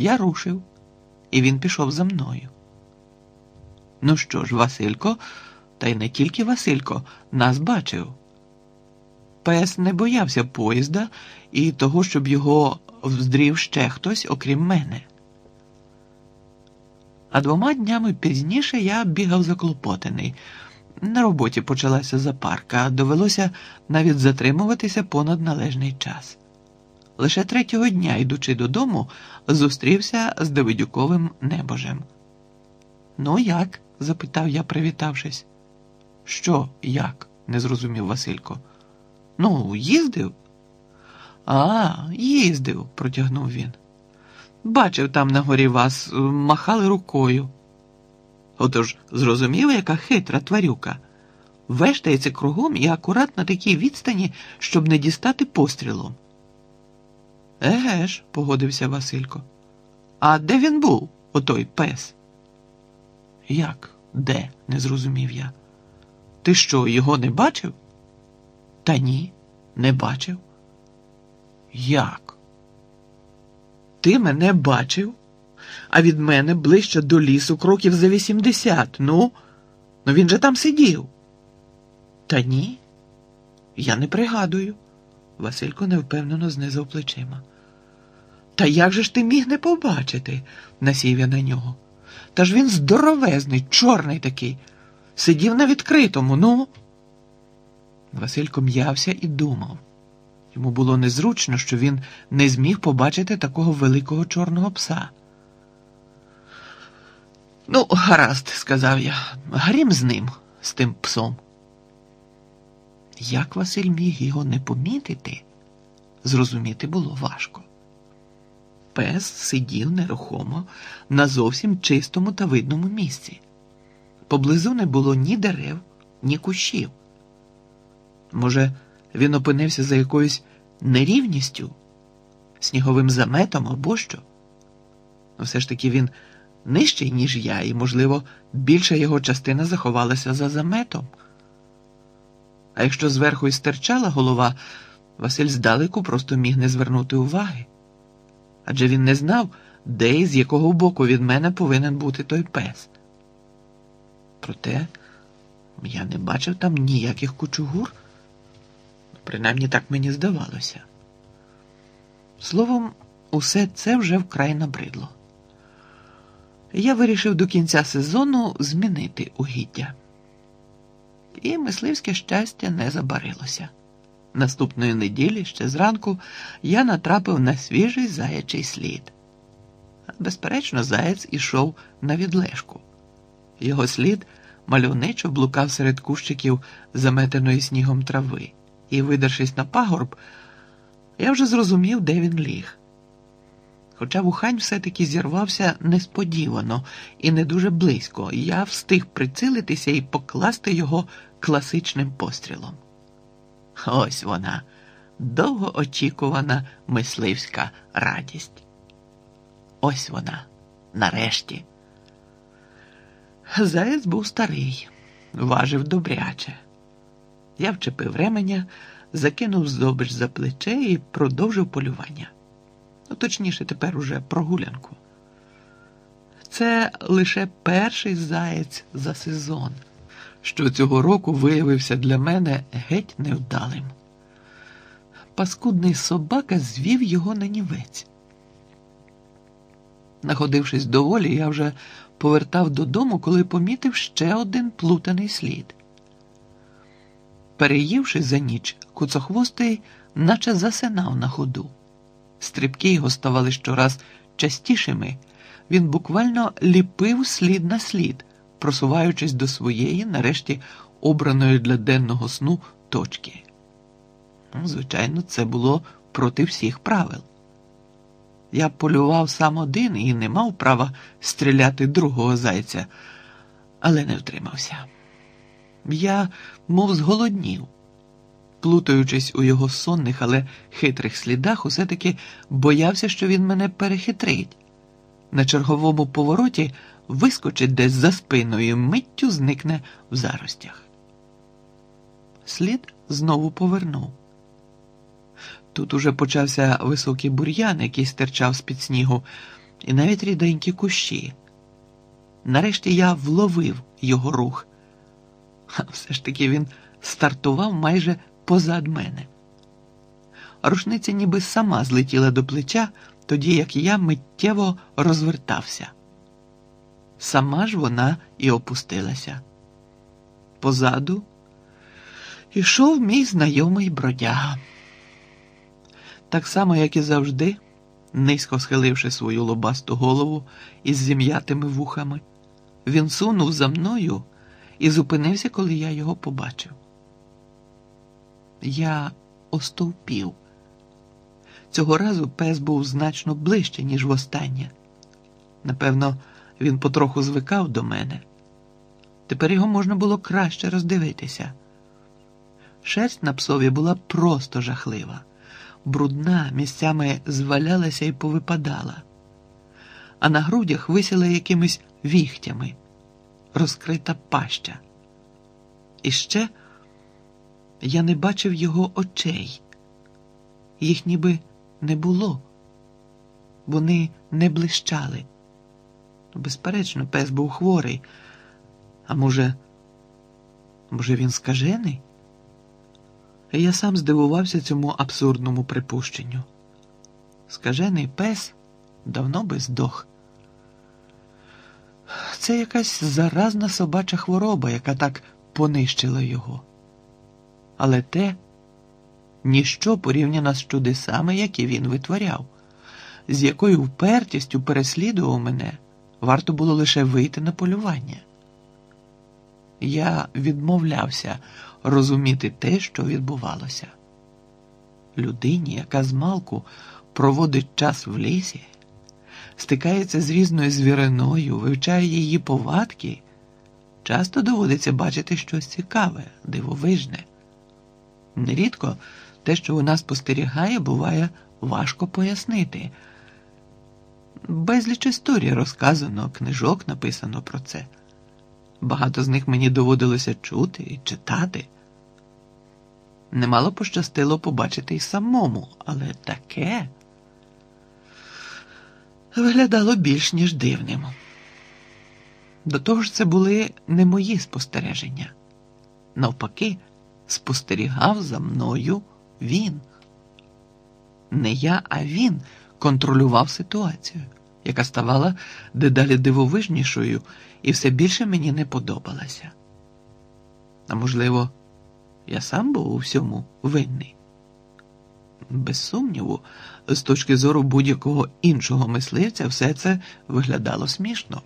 Я рушив, і він пішов за мною. Ну що ж, Василько, та й не тільки Василько, нас бачив. Пес не боявся поїзда і того, щоб його вздрів ще хтось, окрім мене. А двома днями пізніше я бігав заклопотаний. На роботі почалася запарка, довелося навіть затримуватися понад належний час. Лише третього дня, йдучи додому, зустрівся з Давидюковим небожем. Ну, як? запитав я, привітавшись. Що, як? не зрозумів Василько. Ну, їздив? А, їздив, протягнув він. Бачив там на горі вас, махали рукою. Отож, зрозумів, яка хитра тварюка. Вештається кругом і акурат на такій відстані, щоб не дістати пострілом. Еге ж, погодився Василько. А де він був, отой пес? Як? Де? не зрозумів я. Ти що, його не бачив? Та ні, не бачив. Як? Ти мене бачив, а від мене ближче до лісу кроків за вісімдесят. Ну, ну він же там сидів. Та ні, я не пригадую. Василько невпевнено знизав плечима. Та як же ж ти міг не побачити? насів я на нього. Та ж він здоровезний, чорний такий, сидів на відкритому, ну. Василько м'явся і думав. Йому було незручно, що він не зміг побачити такого великого чорного пса. Ну, гаразд, сказав я, грім з ним, з тим псом. Як Василь міг його не помітити, зрозуміти було важко. Пес сидів нерухомо на зовсім чистому та видному місці. Поблизу не було ні дерев, ні кущів. Може, він опинився за якоюсь нерівністю, сніговим заметом або що. Все ж таки він нижчий, ніж я, і, можливо, більша його частина заховалася за заметом. А якщо зверху і стирчала голова, Василь здалеку просто міг не звернути уваги. Адже він не знав, де і з якого боку від мене повинен бути той пес. Проте я не бачив там ніяких кучугур. Принаймні так мені здавалося. Словом, усе це вже вкрай набридло. Я вирішив до кінця сезону змінити угіддя. І мисливське щастя не забарилося. Наступної неділі ще зранку я натрапив на свіжий заячий слід. Безперечно, заєць ішов на відлежку. Його слід мальовничо блукав серед кущиків заметеної снігом трави і, видершись на пагорб, я вже зрозумів, де він ліг. Хоча вухань все-таки зірвався несподівано і не дуже близько, я встиг прицілитися і покласти його класичним пострілом. Ось вона, довгоочікувана мисливська радість. Ось вона, нарешті. Заєць був старий, важив добряче. Я вчепив ременя, закинув здобич за плече і продовжив полювання. Ну, точніше, тепер уже прогулянку. Це лише перший заєць за сезон, що цього року виявився для мене геть невдалим. Паскудний собака звів його на нівець. Находившись доволі, я вже повертав додому, коли помітив ще один плутаний слід. Переївши за ніч, куцохвостий наче засинав на ходу. Стрибки його ставали щораз частішими, він буквально ліпив слід на слід, просуваючись до своєї, нарешті обраної для денного сну точки. Ну, звичайно, це було проти всіх правил. Я полював сам один і не мав права стріляти другого зайця, але не втримався. Я, мов зголоднів, плутаючись у його сонних, але хитрих слідах, усе таки боявся, що він мене перехитрить. На черговому повороті вискочить десь за спиною миттю зникне в заростях. Слід знову повернув. Тут уже почався високий бур'ян, який стирчав з під снігу, і навіть ріденькі кущі. Нарешті я вловив його рух. А все ж таки він стартував майже позад мене. Рушниця ніби сама злетіла до плеча, тоді як я миттєво розвертався. Сама ж вона і опустилася. Позаду ішов мій знайомий бродяга. Так само, як і завжди, низько схиливши свою лобасту голову із зім'ятими вухами, він сунув за мною і зупинився, коли я його побачив. Я остовпів. Цього разу пес був значно ближче, ніж востаннє. Напевно, він потроху звикав до мене. Тепер його можна було краще роздивитися. Шерсть на псові була просто жахлива, брудна, місцями звалялася і повипадала, а на грудях висіла якимись віхтями, розкрита паща. І ще я не бачив його очей, їх ніби не було, вони не блищали. Безперечно, пес був хворий. А може, може, він скажений? Я сам здивувався цьому абсурдному припущенню. Скажений пес давно би здох. Це якась заразна собача хвороба, яка так понищила його. Але те ніщо порівняно з чудесами, які він витворяв, з якою впертістю переслідував мене, варто було лише вийти на полювання. Я відмовлявся розуміти те, що відбувалося. Людині, яка змалку проводить час в лісі, стикається з різною звіриною, вивчає її повадки, часто доводиться бачити щось цікаве, дивовижне. Нерідко те, що вона спостерігає, буває важко пояснити. Безліч історій розказано, книжок написано про це. Багато з них мені доводилося чути і читати. Немало пощастило побачити й самому, але таке виглядало більш ніж дивним. До того ж, це були не мої спостереження. Навпаки, спостерігав за мною він. Не я, а він контролював ситуацію, яка ставала дедалі дивовижнішою і все більше мені не подобалася. А можливо, я сам був у всьому винний. Без сумніву, з точки зору будь-якого іншого мисливця, все це виглядало смішно.